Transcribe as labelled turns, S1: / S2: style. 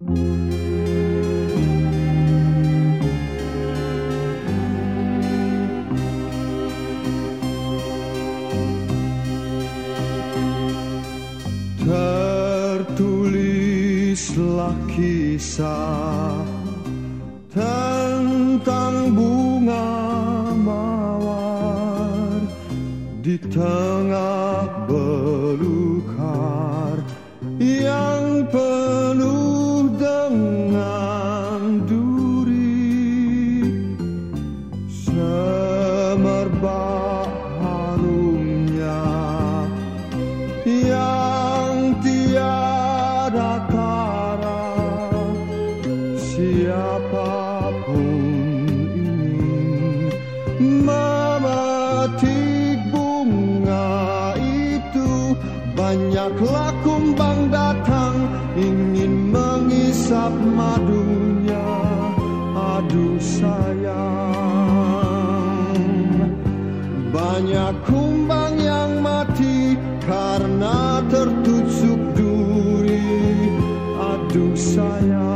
S1: Tertulislah kisah tentang bunga mawar di tengah belukar yang penuh semerbak harumnya yang tiada tara siapa pun ingin memetik bunga itu. Banyaklah kumbang datang ingin mengisap madunya. Aduh sayang banyak kumbang yang mati karena tertusuk duri. Aduh sayang